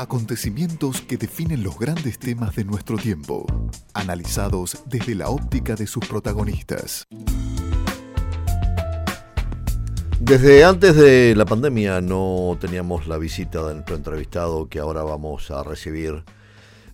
Acontecimientos que definen los grandes temas de nuestro tiempo, analizados desde la óptica de sus protagonistas. Desde antes de la pandemia no teníamos la visita de nuestro entrevistado que ahora vamos a recibir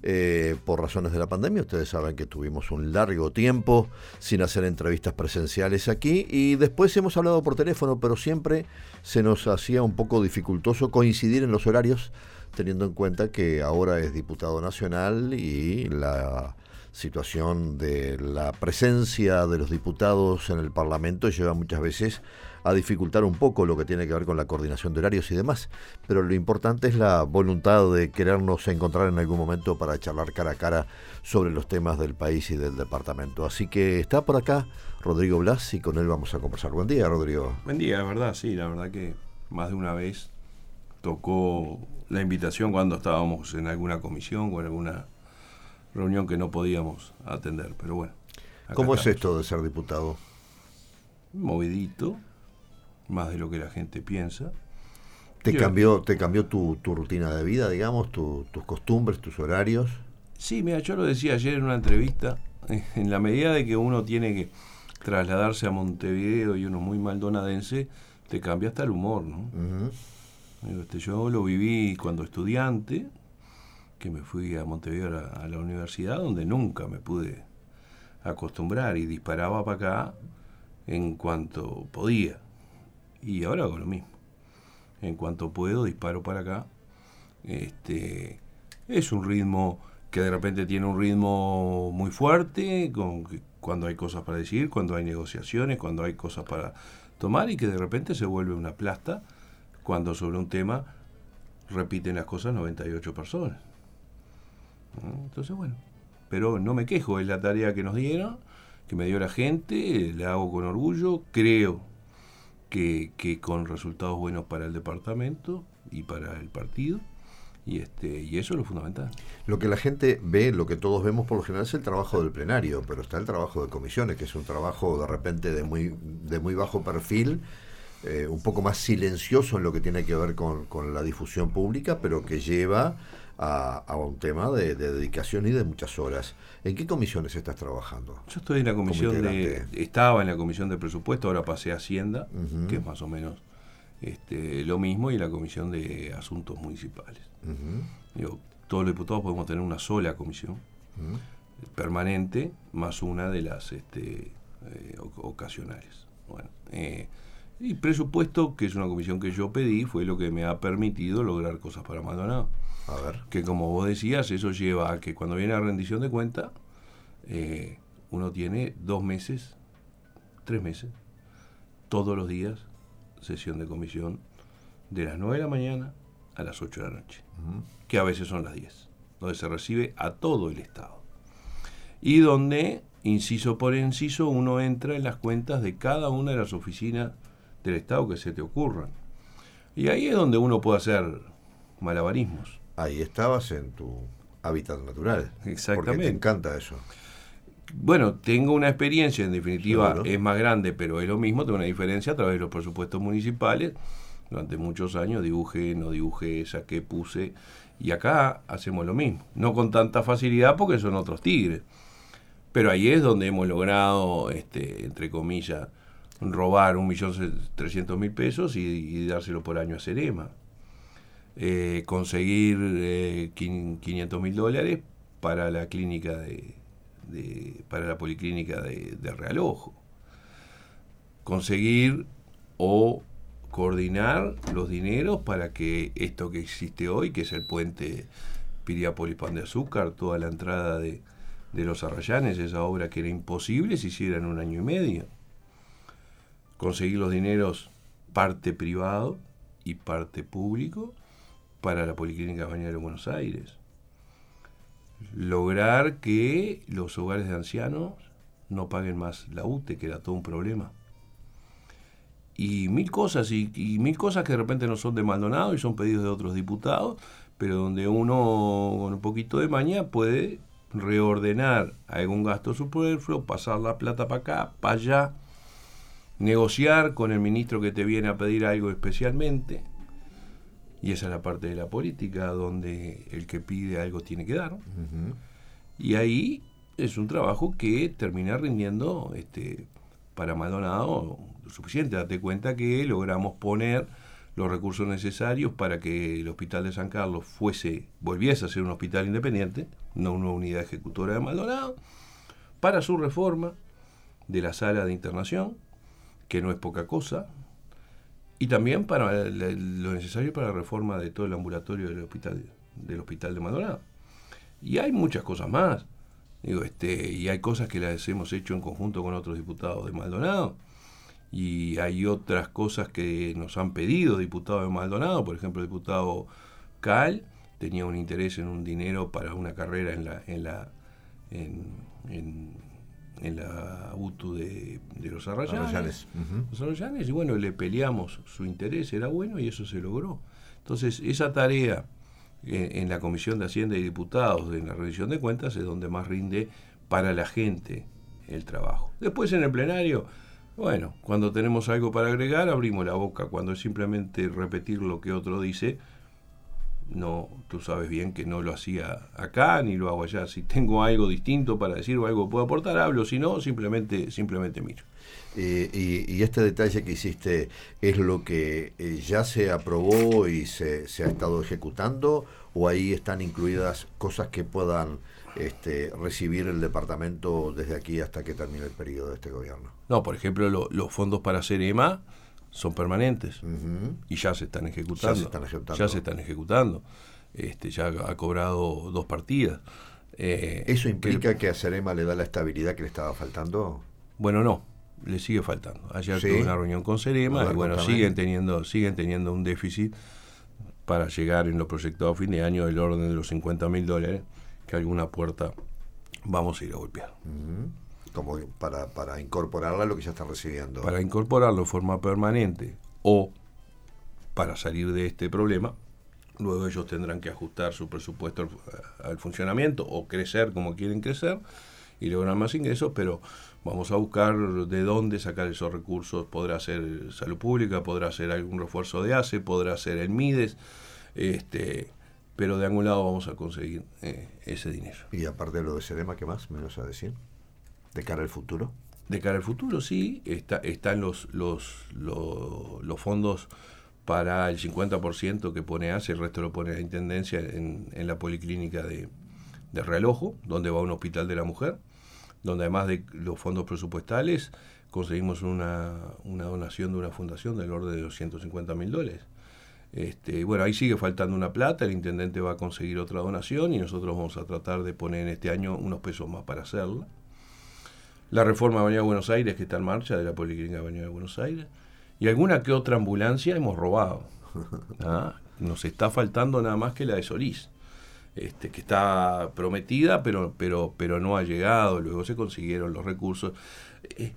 eh, por razones de la pandemia. Ustedes saben que tuvimos un largo tiempo sin hacer entrevistas presenciales aquí y después hemos hablado por teléfono, pero siempre se nos hacía un poco dificultoso coincidir en los horarios, teniendo en cuenta que ahora es diputado nacional y la situación de la presencia de los diputados en el Parlamento lleva muchas veces a dificultar un poco lo que tiene que ver con la coordinación de horarios y demás. Pero lo importante es la voluntad de querernos encontrar en algún momento para charlar cara a cara sobre los temas del país y del departamento. Así que está por acá Rodrigo Blas y con él vamos a conversar. Buen día, Rodrigo. Buen día, la verdad, sí, la verdad que más de una vez tocó la invitación cuando estábamos en alguna comisión o en alguna reunión que no podíamos atender, pero bueno. ¿Cómo es esto de ser diputado? Movidito, más de lo que la gente piensa. ¿Te cambió, te cambió tu, rutina de vida, digamos, tus costumbres, tus horarios? Sí, mira, yo lo decía ayer en una entrevista, en la medida de que uno tiene que trasladarse a Montevideo y uno muy maldonadense, te cambia hasta el humor, ¿no? Este, yo lo viví cuando estudiante, que me fui a Montevideo a la universidad, donde nunca me pude acostumbrar y disparaba para acá en cuanto podía. Y ahora hago lo mismo. En cuanto puedo, disparo para acá. Este, es un ritmo que de repente tiene un ritmo muy fuerte, con, cuando hay cosas para decir, cuando hay negociaciones, cuando hay cosas para tomar y que de repente se vuelve una plasta cuando sobre un tema repiten las cosas 98 personas. Entonces, bueno, pero no me quejo, es la tarea que nos dieron, que me dio la gente, la hago con orgullo, creo que, con resultados buenos para el departamento y para el partido. Y, este, y eso es lo fundamental. Lo que la gente ve, lo que todos vemos por lo general es el trabajo del plenario, pero está el trabajo de comisiones, que es un trabajo de repente de muy, de muy bajo perfil, eh, un poco más silencioso en lo que tiene que ver con, con la difusión pública, pero que lleva a, un tema de, dedicación y de muchas horas. ¿En qué comisiones estás trabajando? Yo estoy en la comisión de, estaba en la comisión de presupuesto, ahora pasé a Hacienda, que es más o menos este, lo mismo, y en la comisión de asuntos municipales. todos los diputados podemos tener una sola comisión permanente, más una de las este, eh, ocasionales. Bueno, eh, y presupuesto, que es una comisión que yo pedí, fue lo que me ha permitido lograr cosas para Maldonado. A ver. Que como vos decías, eso lleva a que cuando viene la rendición de cuenta, eh, uno tiene dos meses, tres meses, todos los días, sesión de comisión, de las 9 de la mañana a las 8 de la noche, que a veces son las 10, donde se recibe a todo el Estado. Y donde, inciso por inciso, uno entra en las cuentas de cada una de las oficinas del Estado que se te ocurran. Y ahí es donde uno puede hacer malabarismos. Ahí estabas en tu hábitat natural. Exactamente. Porque te encanta eso. Bueno, tengo una experiencia, en definitiva es más grande, pero es lo mismo, tengo una diferencia a través de los presupuestos municipales. Durante muchos años dibujé, no dibujé, saqué, puse. Y acá hacemos lo mismo. No con tanta facilidad porque son otros tigres. Pero ahí es donde hemos logrado, este, entre comillas, robar un millón trescientos mil pesos y, dárselo por año a Cerema. Eh, conseguir eh, 500 mil dólares para la clínica de, para la policlínica de, de Realojo. Conseguir o coordinar los dineros para que esto que existe hoy, que es el puente Piriápolis Pan de Azúcar, toda la entrada de, de los Arrayanes, esa obra que era imposible, se hiciera en un año y medio. Conseguir los dineros parte privado y parte público para la Policlínica Bañera de Buenos Aires. Lograr que los hogares de ancianos no paguen más la UTE, que era todo un problema. Y mil cosas, y, mil cosas que de repente no son de Maldonado y son pedidos de otros diputados, pero donde uno con un poquito de maña puede reordenar algún gasto superfluo, pasar la plata para acá, para allá, negociar con el ministro que te viene a pedir algo especialmente, Y esa es la parte de la política donde el que pide algo tiene que dar. Y ahí es un trabajo que termina rindiendo este, para Maldonado lo suficiente. Date cuenta que logramos poner los recursos necesarios para que el Hospital de San Carlos fuese, volviese a ser un hospital independiente, no una unidad ejecutora de Maldonado, para su reforma de la sala de internación, que no es poca cosa, y también para lo necesario para la reforma de todo el ambulatorio del hospital, del hospital de Maldonado. Y hay muchas cosas más. Digo, este, y hay cosas que las hemos hecho en conjunto con otros diputados de Maldonado y hay otras cosas que nos han pedido diputados de Maldonado, por ejemplo, el diputado Cal tenía un interés en un dinero para una carrera en la en la la UTU de, los Arrayanes, los Arrayanes, y bueno, le peleamos su interés, era bueno y eso se logró. Entonces, esa tarea en, en la Comisión de Hacienda y Diputados, en la rendición de cuentas, es donde más rinde para la gente el trabajo. Después en el plenario bueno, cuando tenemos algo para agregar, abrimos la boca. Cuando es simplemente repetir lo que otro dice, no, tú sabes bien que no lo hacía acá ni lo hago allá. Si tengo algo distinto para decir o algo que puedo aportar, hablo. Si no, simplemente, simplemente miro. y, este detalle que hiciste es lo que eh, ya se aprobó y se, se ha estado ejecutando o ahí están incluidas cosas que puedan este, recibir el departamento desde aquí hasta que termine el periodo de este gobierno. No, por ejemplo, los fondos para CEREMA son permanentes y ya se están ejecutando. Ya se están ejecutando. Ya se están ejecutando. Este, ya ha cobrado dos partidas. Eh, ¿Eso implica que a CEREMA le da la estabilidad que le estaba faltando? Bueno, no, le sigue faltando. Ayer tuve una reunión con CEREMA y bueno, siguen teniendo, siguen teniendo un déficit para llegar en los proyectados a fin de año del orden de los 50 mil dólares que alguna puerta vamos a ir a golpear. Como para, para incorporarla a lo que ya está recibiendo. Para incorporarlo de forma permanente o para salir de este problema, luego ellos tendrán que ajustar su presupuesto al, funcionamiento o crecer como quieren crecer y lograr más ingresos, pero vamos a buscar de dónde sacar esos recursos. Podrá ser salud pública, podrá ser algún refuerzo de ACE, podrá ser el MIDES, este, pero de algún lado vamos a conseguir eh, ese dinero. Y aparte de lo de Sedema, ¿qué más me vas a decir? ¿De cara al futuro? De cara al futuro, sí, está, están los, los, los, fondos para el 50% que pone ACE, el resto lo pone la Intendencia en, en la Policlínica de, de Realojo, donde va un hospital de la mujer, donde además de los fondos presupuestales conseguimos una, una donación de una fundación del orden de 250 mil dólares este, bueno, ahí sigue faltando una plata, el intendente va a conseguir otra donación y nosotros vamos a tratar de poner en este año unos pesos más para hacerla. La reforma de Avenida Buenos Aires que está en marcha, de la Policlínica de Avenida de Buenos Aires. Y alguna que otra ambulancia hemos robado. ¿ah? Nos está faltando nada más que la de Solís. Este, que está prometida, pero, pero, pero no ha llegado, luego se consiguieron los recursos. Eh,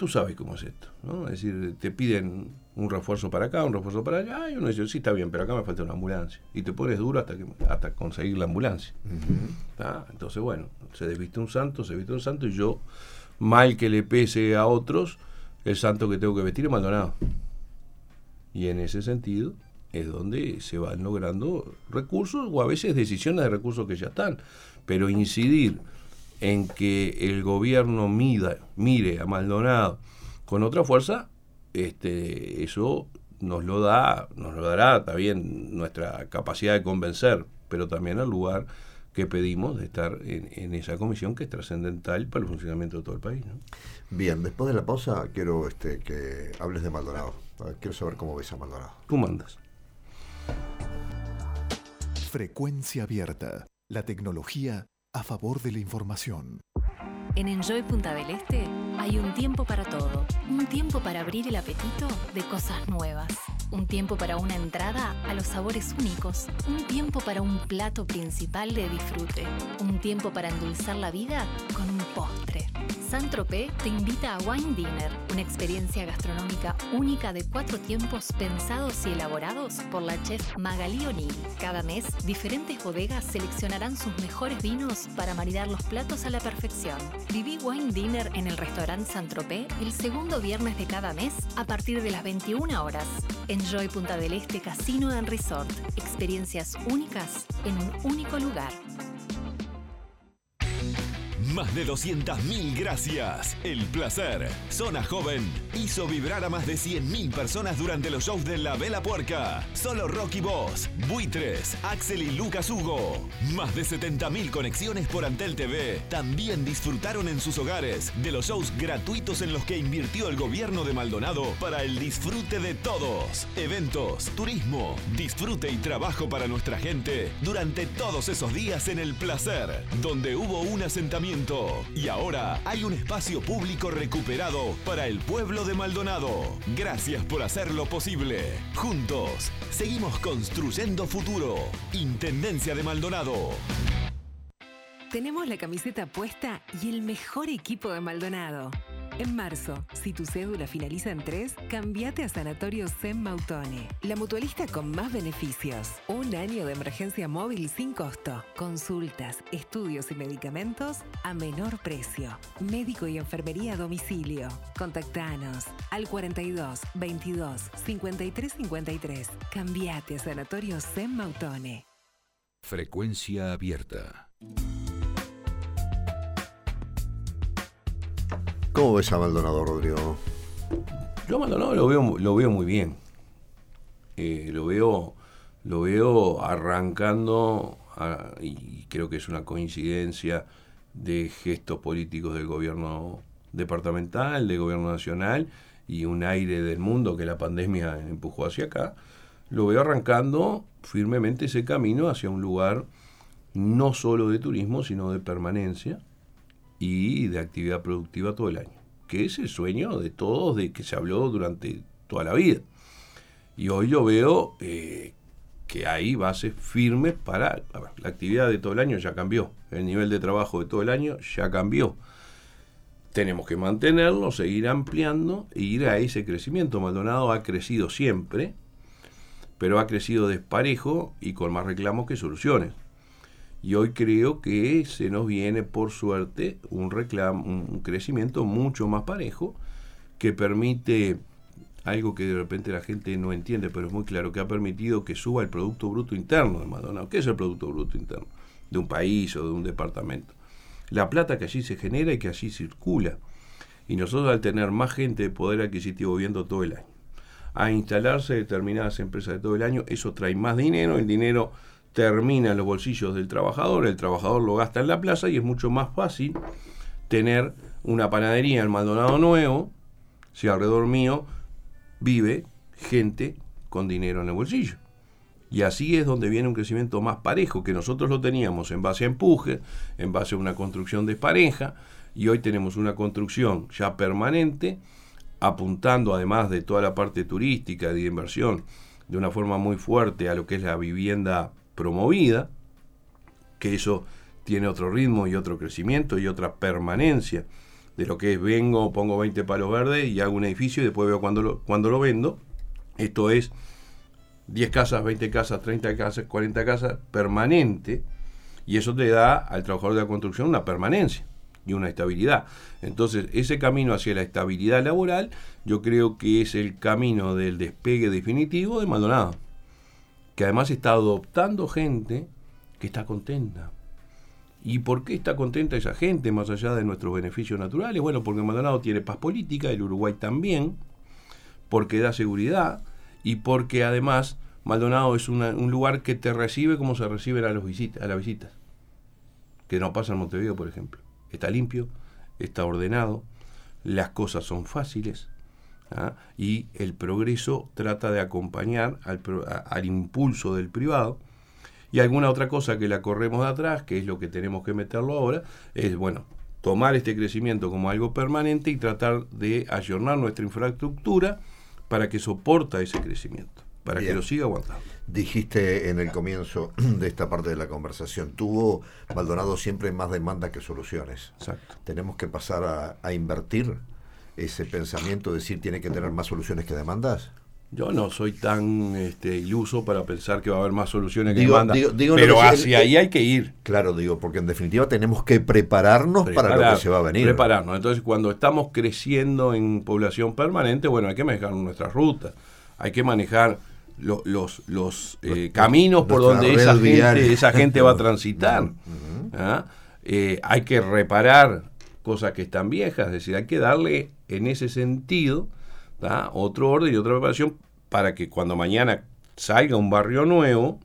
tú sabes cómo es esto, ¿no? Es decir, te piden un refuerzo para acá, un refuerzo para allá, y uno dice, sí, está bien, pero acá me falta una ambulancia. Y te pones duro hasta que hasta conseguir la ambulancia. Entonces, bueno, se desviste un santo, se viste un santo, y yo, mal que le pese a otros, el santo que tengo que vestir es Maldonado. Y en ese sentido es donde se van logrando recursos o a veces decisiones de recursos que ya están. Pero incidir en que el gobierno mida, mire a Maldonado con otra fuerza, este, eso nos lo da, nos lo dará también nuestra capacidad de convencer, pero también al lugar que pedimos de estar en, esa comisión que es trascendental para el funcionamiento de todo el país. Bien, después de la pausa quiero este, que hables de Maldonado. Quiero saber cómo ves a Maldonado. Tú mandas. Frecuencia abierta. La tecnología a favor de la información. En Enjoy Punta del Este hay un tiempo para todo. Un tiempo para abrir el apetito de cosas nuevas. Un tiempo para una entrada a los sabores únicos. Un tiempo para un plato principal de disfrute. Un tiempo para endulzar la vida con un postre Saint-Tropez te invita a Wine Dinner, una experiencia gastronómica única de cuatro tiempos pensados y elaborados por la chef Magali O'Neill. Cada mes, diferentes bodegas seleccionarán sus mejores vinos para maridar los platos a la perfección. Viví Wine Dinner en el restaurante Saint-Tropez el segundo viernes de cada mes a partir de las 21 horas. Enjoy Punta del Este Casino and Resort. Experiencias únicas en un único lugar. Más de 200.000 gracias. El placer. Zona Joven hizo vibrar a más de 100.000 personas durante los shows de La Vela Puerca. Solo Rocky Boss, Buitres, Axel y Lucas Hugo. Más de 70.000 conexiones por Antel TV. También disfrutaron en sus hogares de los shows gratuitos en los que invirtió el gobierno de Maldonado para el disfrute de todos. Eventos, turismo, disfrute y trabajo para nuestra gente durante todos esos días en El Placer, donde hubo un asentamiento y ahora hay un espacio público recuperado para el pueblo de Maldonado. Gracias por hacerlo posible. Juntos, seguimos construyendo futuro. Intendencia de Maldonado. Tenemos la camiseta puesta y el mejor equipo de Maldonado. En marzo, si tu cédula finaliza en 3, cambiate a Sanatorio Zen Mautone, la mutualista con más beneficios. Un año de emergencia móvil sin costo. Consultas, estudios y medicamentos a menor precio. Médico y enfermería a domicilio. Contactanos al 42 22 53 53. Cambiate a Sanatorio Zen Mautone. Frecuencia abierta. ¿Cómo ves a Maldonado, Rodrigo? Yo a Maldonado lo veo, muy bien. Eh, lo veo lo veo arrancando a- y creo que es una coincidencia de gestos políticos del gobierno departamental, del gobierno nacional y un aire del mundo que la pandemia empujó hacia acá. Lo veo arrancando firmemente ese camino hacia un lugar no solo de turismo, sino de permanencia y de actividad productiva todo el año, que es el sueño de todos, de que se habló durante toda la vida. Y hoy yo veo eh, que hay bases firmes para... la actividad de todo el año ya cambió, el nivel de trabajo de todo el año ya cambió. Tenemos que mantenerlo, seguir ampliando e ir a ese crecimiento. Maldonado ha crecido siempre, pero ha crecido desparejo y con más reclamos que soluciones. Y hoy creo que se nos viene, por suerte, un, reclamo, un crecimiento mucho más parejo que permite algo que de repente la gente no entiende, pero es muy claro, que ha permitido que suba el Producto Bruto Interno de Maldonado. ¿Qué es el Producto Bruto Interno? De un país o de un departamento. La plata que allí se genera y que allí circula. Y nosotros al tener más gente de poder adquisitivo viendo todo el año, a instalarse determinadas empresas de todo el año, eso trae más dinero, el dinero termina en los bolsillos del trabajador, el trabajador lo gasta en la plaza y es mucho más fácil tener una panadería en Maldonado Nuevo, si alrededor mío vive gente con dinero en el bolsillo. Y así es donde viene un crecimiento más parejo, que nosotros lo teníamos en base a empuje, en base a una construcción despareja, y hoy tenemos una construcción ya permanente, apuntando además de toda la parte turística y de inversión, de una forma muy fuerte a lo que es la vivienda promovida, que eso tiene otro ritmo y otro crecimiento y otra permanencia de lo que es vengo, pongo 20 palos verdes y hago un edificio y después veo cuando cuando lo vendo. Esto es 10 casas, 20 casas, 30 casas, 40 casas, permanente, y eso te da al trabajador de la construcción una permanencia y una estabilidad. Entonces, ese camino hacia la estabilidad laboral, yo creo que es el camino del despegue definitivo de Maldonado, que además está adoptando gente que está contenta. ¿Y por qué está contenta esa gente, más allá de nuestros beneficios naturales? Bueno, porque Maldonado tiene paz política, el Uruguay también, porque da seguridad y porque además Maldonado es un lugar que te recibe como se reciben a, los visita- a las visitas, que no pasa en Montevideo, por ejemplo. Está limpio, está ordenado, las cosas son fáciles ¿ah? y el progreso trata de acompañar al, a- al impulso del privado. Y alguna otra cosa que la corremos de atrás, que es lo que tenemos que meterlo ahora, es, bueno, tomar este crecimiento como algo permanente y tratar de ayornar nuestra infraestructura para que soporta ese crecimiento. para que lo siga aguantando. Dijiste en el comienzo de esta parte de la conversación, tuvo Maldonado siempre más demanda que soluciones. Exacto. Tenemos que pasar a, a invertir ese pensamiento, decir tiene que tener más soluciones que demandas. Yo no soy tan este, iluso para pensar que va a haber más soluciones que Digo- demanda, digo- digo lo pero que hacia el- ahí hay que ir. Claro, digo, porque en definitiva tenemos que prepararnos para lo que se va a venir. Prepararnos. Entonces, cuando estamos creciendo en población permanente, bueno, hay que manejar nuestras rutas, hay que manejar lo- los, los eh, caminos por donde esa gente, esa gente va a transitar. ¿ah? Eh, hay que reparar cosas que están viejas, es decir, hay que darle en ese sentido ¿tá? otro orden y otra preparación para que cuando mañana salga un barrio nuevo,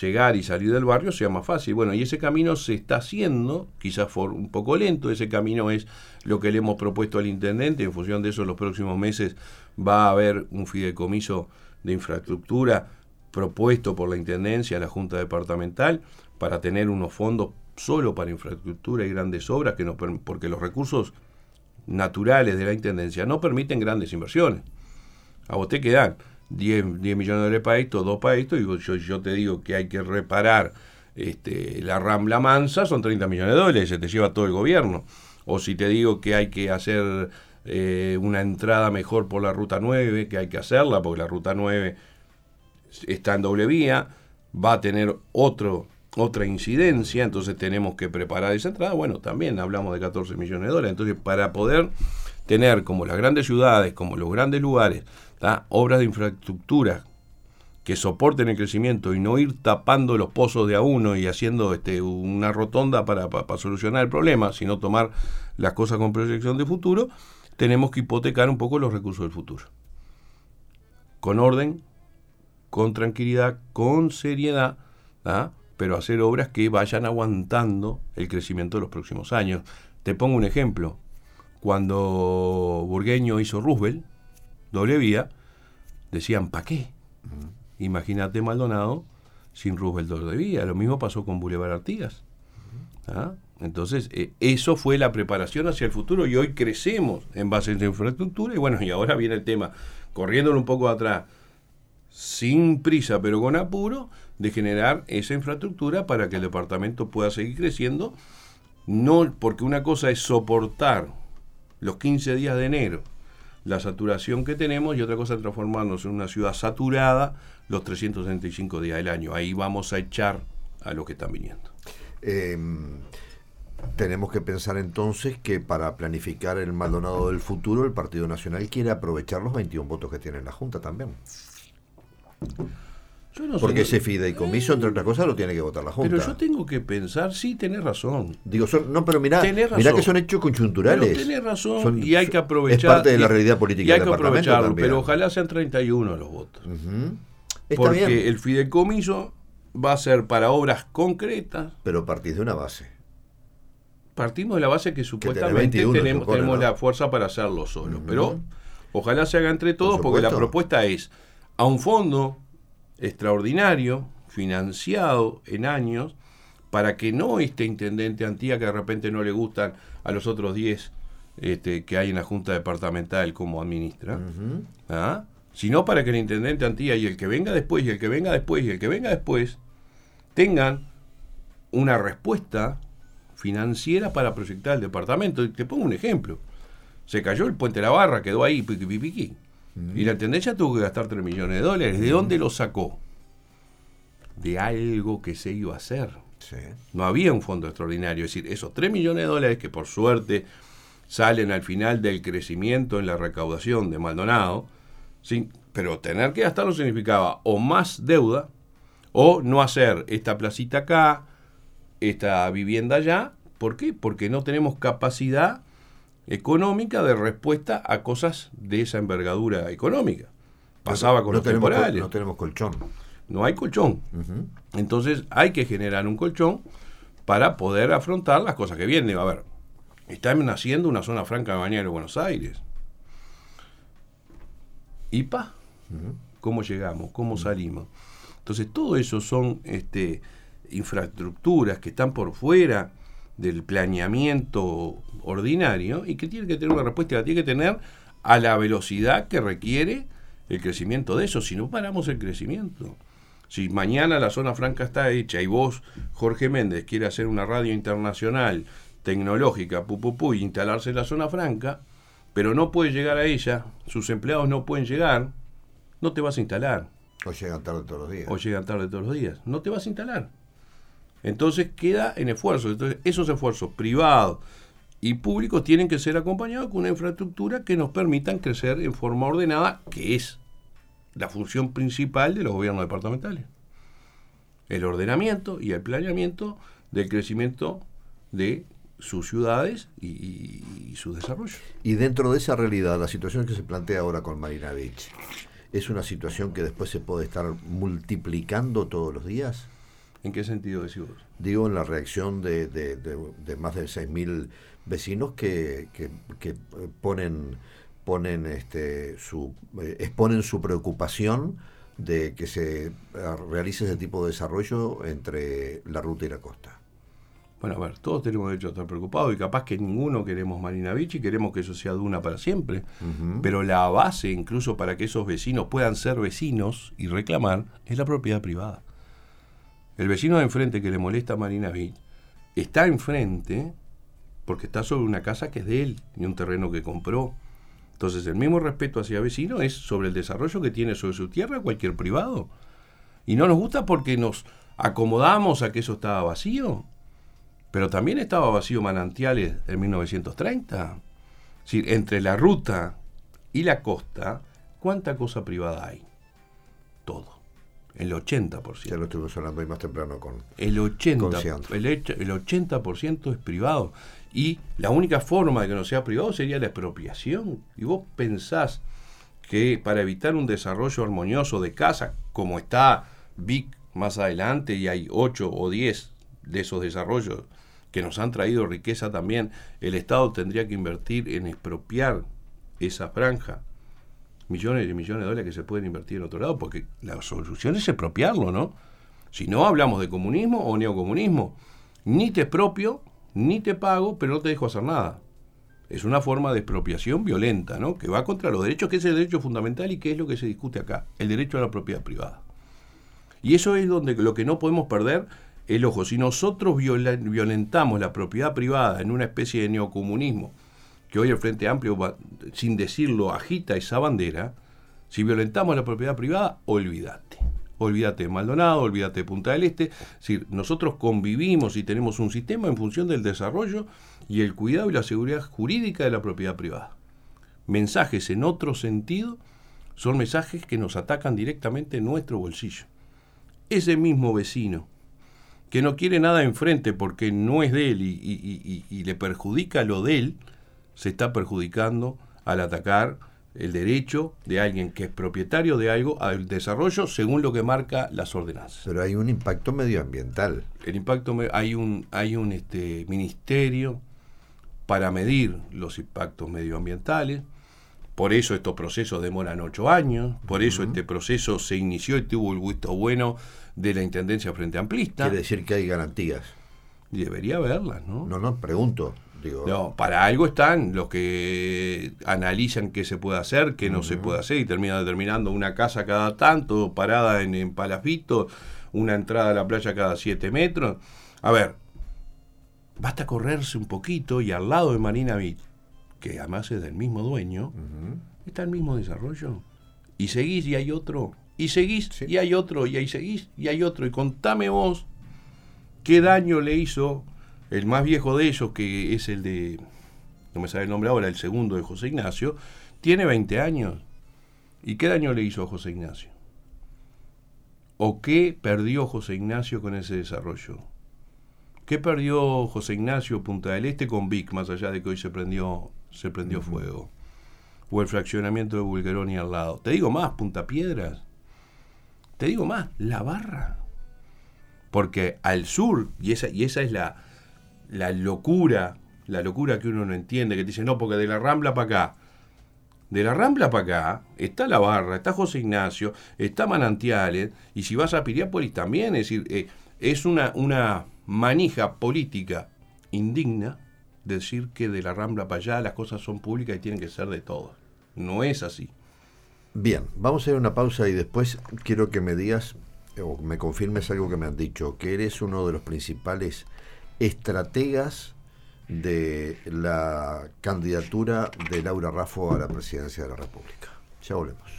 llegar y salir del barrio sea más fácil. Bueno, y ese camino se está haciendo, quizás for un poco lento, ese camino es lo que le hemos propuesto al intendente, en función de eso en los próximos meses va a haber un fideicomiso de infraestructura propuesto por la Intendencia, la Junta Departamental, para tener unos fondos solo para infraestructura y grandes obras, que perm- porque los recursos naturales de la Intendencia no permiten grandes inversiones. A vos te quedan 10, 10 millones de dólares para esto, dos para esto, y yo, yo te digo que hay que reparar este, la Rambla Mansa, son 30 millones de dólares, se te lleva todo el gobierno. O si te digo que hay que hacer eh, una entrada mejor por la Ruta 9, que hay que hacerla, porque la Ruta 9 está en doble vía, va a tener otro, otra incidencia, entonces tenemos que preparar esa entrada. Bueno, también hablamos de 14 millones de dólares. Entonces, para poder tener como las grandes ciudades, como los grandes lugares, ¿tá? obras de infraestructura que soporten el crecimiento y no ir tapando los pozos de a uno y haciendo este, una rotonda para, solucionar el problema, sino tomar las cosas con proyección de futuro, tenemos que hipotecar un poco los recursos del futuro. Con orden, con tranquilidad, con seriedad, ¿ah? Pero hacer obras que vayan aguantando el crecimiento de los próximos años. Te pongo un ejemplo. Cuando Burgueño hizo Roosevelt, doble vía, decían, ¿para qué? Imagínate Maldonado sin Roosevelt doble vía. Lo mismo pasó con Boulevard Artigas. ¿ah? Entonces, eh, eso fue la preparación hacia el futuro y hoy crecemos en base a esa infraestructura y bueno, y ahora viene el tema, corriéndolo un poco atrás, sin prisa pero con apuro, de generar esa infraestructura para que el departamento pueda seguir creciendo, no porque una cosa es soportar los 15 días de enero la saturación que tenemos y otra cosa es transformarnos en una ciudad saturada los 365 días del año. Ahí vamos a echar a los que están viniendo. Eh, tenemos que pensar entonces que para planificar el Maldonado del futuro, el Partido Nacional quiere aprovechar los 21 votos que tiene la Junta también. Yo no Porque ese fideicomiso, entre otras cosas, lo tiene que votar la Junta. Pero yo tengo que pensar, sí, tenés razón. Digo, son, no, pero mirá, mirá que son hechos coyunturales. Pero tenés razón Son- y hay que aprovechar. Es parte de la realidad política Y hay del que aprovecharlo, también. pero ojalá sean 31 los votos. Está porque bien, el fideicomiso va a ser para obras concretas. pero partís de una base. Partimos de la base que supuestamente 21, tenemos, supone, tenemos ¿no? la fuerza para hacerlo solo. Pero ojalá se haga entre todos, porque la propuesta es a un fondo extraordinario, financiado en años, para que no este intendente Antía, que de repente no le gustan a los otros 10 este, que hay en la Junta Departamental como administra, ¿ah? sino para que el intendente Antía y el que venga después, y el que venga después, y el que venga después, tengan una respuesta financiera para proyectar el departamento. Y te pongo un ejemplo. Se cayó el puente de la barra, quedó ahí, piqui, piqui, Y la intendencia tuvo que gastar 3 millones de dólares. ¿De dónde lo sacó? De algo que se iba a hacer. Sí. No había un fondo extraordinario. Es decir, esos 3 millones de dólares que por suerte salen al final del crecimiento en la recaudación de Maldonado, sin, pero tener que gastarlo significaba o más deuda o no hacer esta placita acá, esta vivienda allá. ¿Por qué? Porque no tenemos capacidad económica de respuesta a cosas de esa envergadura económica. Pasaba con no los tenemos, temporales no tenemos colchón. no hay colchón. Entonces hay que generar un colchón para poder afrontar las cosas que vienen. A ver, está naciendo una zona franca de Bañero de Buenos Aires. IPA, ¿cómo llegamos? ¿Cómo salimos? Entonces todo eso son este, infraestructuras que están por fuera del planeamiento ordinario y que tienen que tener una respuesta y la tiene que tener a la velocidad que requiere el crecimiento de eso, si no paramos el crecimiento. Si mañana la zona franca está hecha y vos, Jorge Méndez, quiere hacer una radio internacional tecnológica, pu, y instalarse en la zona franca, pero no puede llegar a ella, sus empleados no pueden llegar, no te vas a instalar. O llegan tarde todos los días. O llegan tarde todos los días. No te vas a instalar. Entonces queda en esfuerzo. Entonces, esos esfuerzos privados y públicos tienen que ser acompañados con una infraestructura que nos permitan crecer en forma ordenada, que es la función principal de los gobiernos departamentales. El ordenamiento y el planeamiento del crecimiento de sus ciudades y, su desarrollo. Y dentro de esa realidad, la situación que se plantea ahora con Marina Beach, ¿es una situación que después se puede estar multiplicando todos los días? ¿En qué sentido decimos? Digo, en la reacción de, más de 6.000 vecinos que, que, ponen, ponen este, su, eh, exponen su preocupación de que se realice ese tipo de desarrollo entre la ruta y la costa. Bueno, a ver, todos tenemos derecho a estar preocupados y capaz que ninguno queremos Marina Beach y queremos que eso sea Duna para siempre. Pero la base, incluso para que esos vecinos puedan ser vecinos y reclamar, es la propiedad privada. El vecino de enfrente que le molesta a Marina Beach está enfrente porque está sobre una casa que es de él y un terreno que compró. Entonces, el mismo respeto hacia vecino es sobre el desarrollo que tiene sobre su tierra cualquier privado. Y no nos gusta porque nos acomodamos a que eso estaba vacío. Pero también estaba vacío Manantiales en 1930. Es decir, entre la ruta y la costa, ¿cuánta cosa privada hay? Todo. El 80%. Ya lo estuvimos hablando hoy más temprano con El 80%, el, el 80 es privado. Y la única forma de que no sea privado sería la expropiación. Y vos pensás que para evitar un desarrollo armonioso de casa, como está Vic más adelante, y hay 8 o 10 de esos desarrollos que nos han traído riqueza también, el Estado tendría que invertir en expropiar esa franja. Millones y millones de dólares que se pueden invertir en otro lado, porque la solución es expropiarlo, ¿no? Si no hablamos de comunismo o neocomunismo, ni te expropio, ni te pago, pero no te dejo hacer nada. Es una forma de expropiación violenta, ¿no? Que va contra los derechos, que es el derecho fundamental y que es lo que se discute acá, el derecho a la propiedad privada. Y eso es donde lo que no podemos perder el ojo. Si nosotros violentamos la propiedad privada en una especie de neocomunismo, que hoy el Frente Amplio, sin decirlo, agita esa bandera, si violentamos la propiedad privada, olvídate. Olvídate de Maldonado, olvídate de Punta del Este. Es nosotros convivimos y tenemos un sistema en función del desarrollo y el cuidado y la seguridad jurídica de la propiedad privada. Mensajes en otro sentido son mensajes que nos atacan directamente en nuestro bolsillo. Ese mismo vecino que no quiere nada enfrente porque no es de él y, le perjudica lo de él, se está perjudicando al atacar el derecho de alguien que es propietario de algo al desarrollo según lo que marca las ordenanzas. Pero hay un impacto medioambiental. El impacto hay un hay un este ministerio para medir los impactos medioambientales. Por eso estos procesos demoran ocho años, por eso este proceso se inició y tuvo el gusto bueno de la Intendencia Frente Amplista. Quiere decir que hay garantías. Debería haberlas, ¿no? No, no, pregunto. No, para algo están los que analizan qué se puede hacer, qué no se puede hacer y termina determinando una casa cada tanto, parada en, en Palafito, una entrada a la playa cada siete metros. A ver, basta correrse un poquito y al lado de Marina Beach, que además es del mismo dueño, está el mismo desarrollo. Y seguís y hay otro y seguís, y hay otro, y ahí seguís, y hay otro. Y contame vos qué daño le hizo el más viejo de ellos, que es el de, no me sabe el nombre ahora, el segundo de José Ignacio, tiene 20 años. ¿Y qué daño le hizo a José Ignacio? ¿O qué perdió José Ignacio con ese desarrollo? ¿Qué perdió José Ignacio Punta del Este con Vic, más allá de que hoy se prendió, se prendió fuego? O el fraccionamiento de Bulgeroni al lado. Te digo más, Punta Piedras te digo más, la barra. Porque al sur, y esa, y esa es la, la locura, la locura que uno no entiende, que te dice, no, porque de la Rambla para acá. De la Rambla para acá está la barra, está José Ignacio, está Manantiales, y si vas a Piriápolis también, es decir, eh, es una, una manija política indigna decir que de la Rambla para allá las cosas son públicas y tienen que ser de todos. No es así. Bien, vamos a a una pausa y después quiero que me digas o me confirmes algo que me han dicho, que eres uno de los principales estrategas de la candidatura de Laura Raffo a la presidencia de la República. Ya volvemos.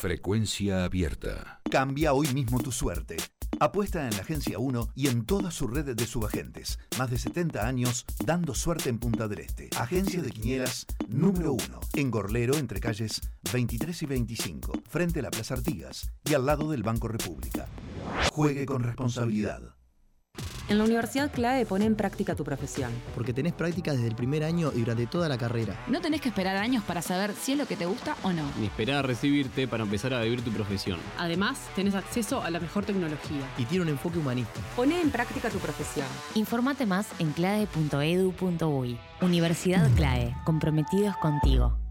Frecuencia abierta. Cambia hoy mismo tu suerte. Apuesta en la Agencia 1 y en toda su red de subagentes. Más de 70 años dando suerte en Punta del Este. Agencia de Quinielas número 1. En Gorlero, entre calles 23 y 25. Frente a la Plaza Artigas y al lado del Banco República. Juegue con responsabilidad. En la Universidad CLAE pone en práctica tu profesión. Porque tenés práctica desde el primer año y durante toda la carrera. No tenés que esperar años para saber si es lo que te gusta o no. Ni esperar a recibirte para empezar a vivir tu profesión. Además, tenés acceso a la mejor tecnología. Y tiene un enfoque humanista. Pone en práctica tu profesión. Informate más en clae.edu.uy. Universidad CLAE, comprometidos contigo.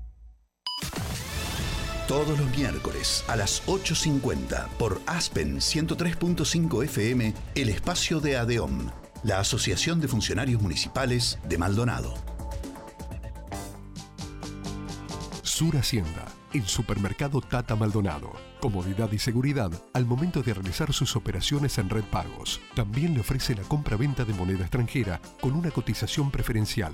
Todos los miércoles a las 8.50 por Aspen 103.5 FM, el espacio de ADEOM, la Asociación de Funcionarios Municipales de Maldonado. Sur Hacienda, el supermercado Tata Maldonado comodidad y seguridad al momento de realizar sus operaciones en red pagos. También le ofrece la compra-venta de moneda extranjera con una cotización preferencial,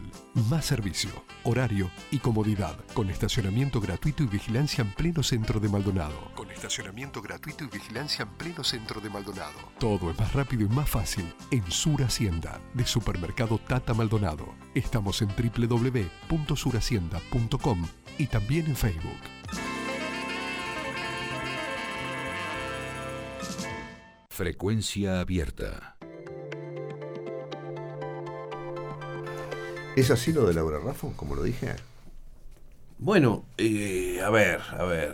más servicio, horario y comodidad, con estacionamiento gratuito y vigilancia en pleno centro de Maldonado. Con estacionamiento gratuito y vigilancia en pleno centro de Maldonado. Todo es más rápido y más fácil en Sur Hacienda, de Supermercado Tata Maldonado. Estamos en www.surhacienda.com y también en Facebook. Frecuencia abierta. ¿Es así lo de Laura Raffo, como lo dije? Bueno, eh, a ver, a ver.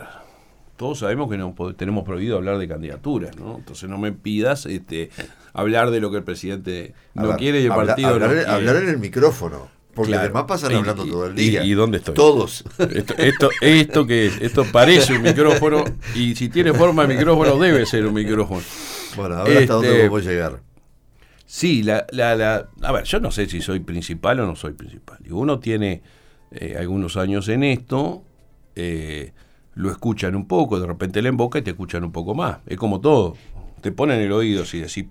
Todos sabemos que no tenemos prohibido hablar de candidaturas, ¿no? Entonces no me pidas este, hablar de lo que el presidente no quiere y el partido hablar, no quiere. Hablar en el micrófono. Porque además pasan hablando todo el día. Y, dónde estoy? Todos. Esto, esto, esto que es, esto parece un micrófono y si tiene forma de micrófono debe ser un micrófono. Bueno, a ver hasta dónde Este, podemos llegar. Sí, la, la, la, a ver, yo no sé si soy principal o no soy principal. Uno tiene eh, algunos años en esto, eh, lo escuchan un poco, de repente le emboca y te escuchan un poco más. Es como todo. Te ponen el oído, si decís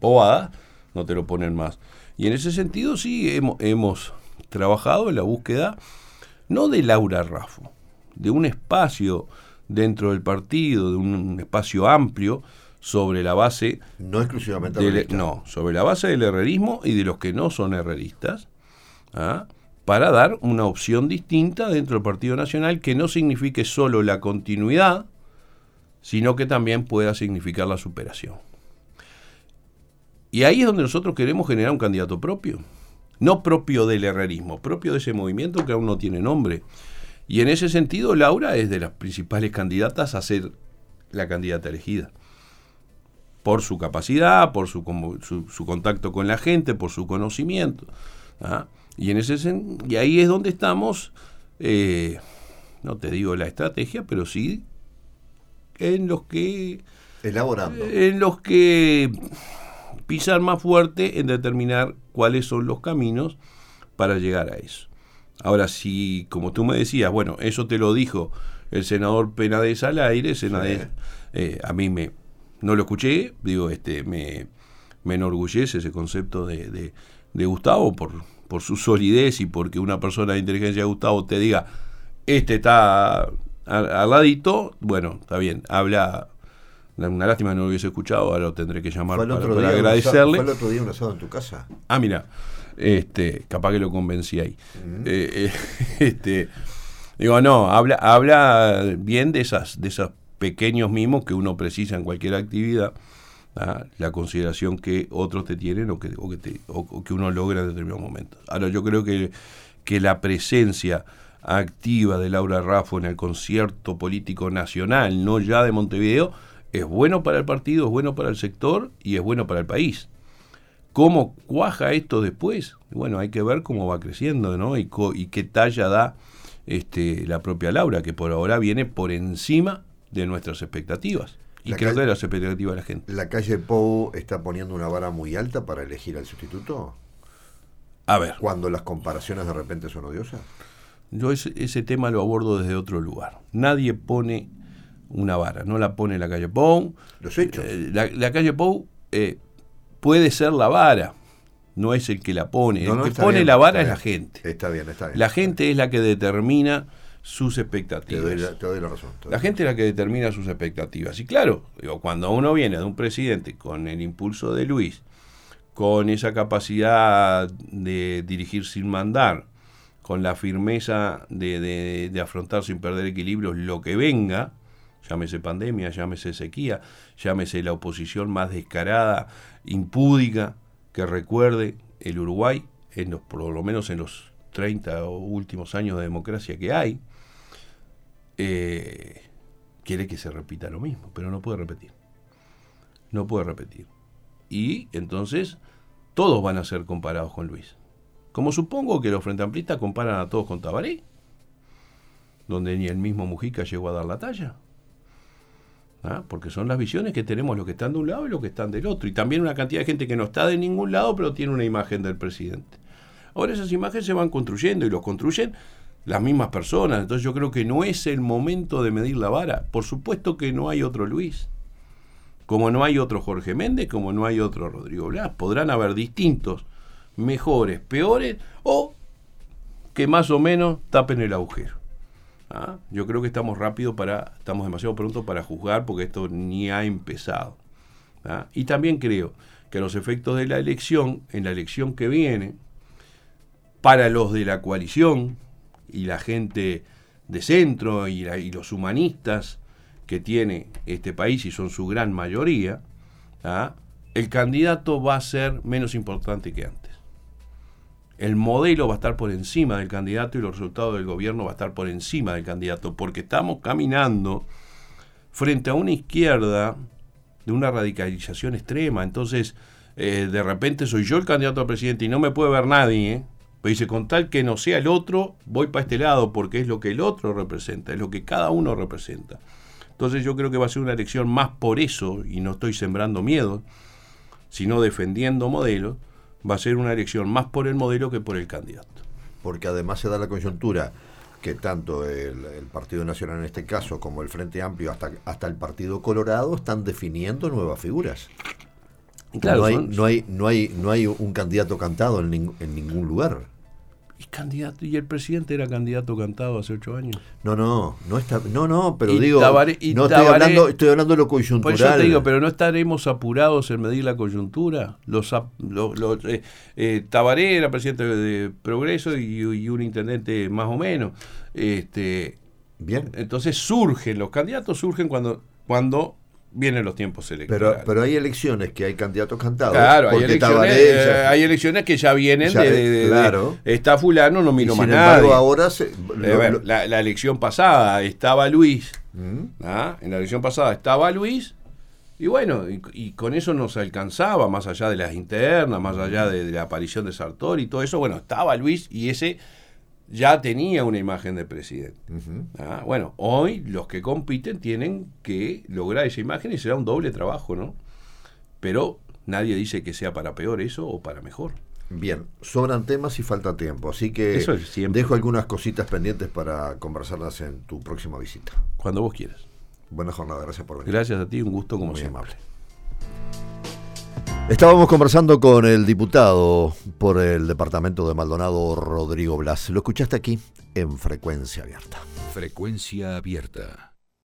bobada, no te lo ponen más. Y en ese sentido sí hemos, hemos trabajado en la búsqueda, no de Laura Raffo, de un espacio dentro del partido, de un, un espacio amplio sobre la base no exclusivamente del, no sobre la base del herrerismo y de los que no son herreristas ¿ah? para dar una opción distinta dentro del Partido Nacional que no signifique solo la continuidad sino que también pueda significar la superación. Y ahí es donde nosotros queremos generar un candidato propio no propio del herrerismo propio de ese movimiento que aún no tiene nombre. Y en ese sentido Laura es de las principales candidatas a ser la candidata elegida por su capacidad, por su, su, su, contacto con la gente, por su conocimiento. ¿ah? Y, en ese y ahí es donde estamos, eh, no te digo la estrategia, pero sí en los que... Elaborando. En los que pisan más fuerte en determinar cuáles son los caminos para llegar a eso. Ahora, si, como tú me decías, bueno, eso te lo dijo el senador Penades al aire, Penades, sí. eh, a mí me, no lo escuché, digo, este, me, me enorgullece ese concepto de, de, de, Gustavo por, por su solidez y porque una persona de inteligencia de Gustavo te diga, este está al, al ladito, bueno, está bien, habla, una lástima que no lo hubiese escuchado, ahora lo tendré que llamar para, para agradecerle. ¿Fue el otro día un asado en tu casa? Ah, mira, este, capaz que lo convencí ahí. Uh -huh. eh, este, digo, no, habla, habla bien de esas, de esas pequeños mimos que uno precisa en cualquier actividad, ¿ah? la consideración que otros te tienen o que, que uno logra en determinados momentos. Ahora, yo creo que, que la presencia activa de Laura Raffo en el concierto político nacional, no ya de Montevideo, es bueno para el partido, es bueno para el sector y es bueno para el país. ¿Cómo cuaja esto después? Bueno, hay que ver cómo va creciendo, ¿no? Y, y qué talla da este, la propia Laura, que por ahora viene por encima de nuestras expectativas. Y la creo que de las expectativas de la gente. ¿La calle Pou está poniendo una vara muy alta para elegir al sustituto? A ver. Cuando las comparaciones de repente son odiosas. Yo ese, ese tema lo abordo desde otro lugar. Nadie pone una vara, no la pone la calle Pou. Los hechos. Eh, la, la calle Pou eh, puede ser la vara, no es el que la pone. No, el no, que pone bien, la vara es la gente. Está bien, está bien. La gente es la que determina sus Te expectativas. doy, la, te doy la razón. doy La gente es la que determina sus expectativas. Y claro, digo, cuando uno viene de un presidente con el impulso de Luis, con esa capacidad de dirigir sin mandar, con la firmeza de, de- de afrontar sin perder equilibrios lo que venga, llámese pandemia, llámese sequía, llámese la oposición más descarada, impúdica, que recuerde el Uruguay, en los, por lo menos en los 30 últimos años de democracia que hay, eh, quiere que se repita lo mismo, pero no puede repetir. No puede repetir. Y entonces todos van a ser comparados con Luis. Como supongo que los frente amplistas comparan a todos con Tabaré, donde ni el mismo Mujica llegó a dar la talla. ¿Ah? Porque son las visiones que tenemos los que están de un lado y los que están del otro. Y también una cantidad de gente que no está de ningún lado, pero tiene una imagen del presidente. Ahora esas imágenes se van construyendo y los construyen las mismas personas. Entonces yo creo que no es el momento de medir la vara. Por supuesto que no hay otro Luis. Como no hay otro Jorge Méndez, como no hay otro Rodrigo Blas. Podrán haber distintos, mejores, peores o que más o menos tapen el agujero. ¿Ah? Yo creo que estamos rápido para, estamos demasiado pronto para juzgar porque esto ni ha empezado. ¿Ah? Y también creo que los efectos de la elección, en la elección que viene, para los de la coalición y la gente de centro y, los humanistas que tiene este país y son su gran mayoría, ¿ah? el candidato va a ser menos importante que antes. El modelo va a estar por encima del candidato y los resultados del gobierno va a estar por encima del candidato, porque estamos caminando frente a una izquierda de una radicalización extrema. Entonces, eh, de repente soy yo el candidato a presidente y no me puede ver nadie. ¿eh? Pero dice, con tal que no sea el otro, voy para este lado, porque es lo que el otro representa, es lo que cada uno representa. Entonces yo creo que va a ser una elección más por eso, y no estoy sembrando miedo, sino defendiendo modelos, va a ser una elección más por el modelo que por el candidato. porque además se da la coyuntura que tanto el, el Partido Nacional en este caso como el Frente Amplio hasta, hasta el Partido Colorado están definiendo nuevas figuras. Claro, no, hay, no, hay, no, hay, no hay un candidato cantado en, ning- en ningún lugar. Y candidato, y el presidente era candidato cantado hace ocho años. No, no, no está, no, no, pero Y digo, Tabaré- y no estoy hablando, estoy hablando de lo Por coyuntural. eso te digo, pero no estaremos apurados en medir la coyuntura. Los, ap- los, los, eh, eh, Tabaré era presidente de Progreso y, y un intendente más o menos. Este, Bien. Entonces surgen, los candidatos surgen cuando, cuando vienen los tiempos Pero, electorales. pero hay elecciones que hay candidatos cantados. Claro, hay porque elecciones, Tabaré eh, hay elecciones que ya vienen Ya, de, claro. de- está fulano, no y miro más sin embargo, nadie. ahora se, Eh, lo- ver, la, la elección pasada estaba Luis, ¿Mm? ¿ah? en la elección pasada estaba Luis, y bueno, y, y con eso nos alcanzaba, más allá de las internas, más allá de, de la aparición de Sartori y todo eso, bueno, estaba Luis y ese ya tenía una imagen de presidente. Ah, bueno, hoy los que compiten tienen que lograr esa imagen y será un doble trabajo, ¿no? Pero nadie dice que sea para peor eso o para mejor. Bien, sobran temas y falta tiempo, así que Eso es siempre. dejo algunas cositas pendientes para conversarlas en tu próxima visita. Cuando vos quieras. Buena jornada, gracias por venir. Gracias a ti, un gusto como Muy siempre. amable. Estábamos conversando con el diputado por el departamento de Maldonado, Rodrigo Blas. Lo escuchaste aquí en Frecuencia Abierta. Frecuencia abierta.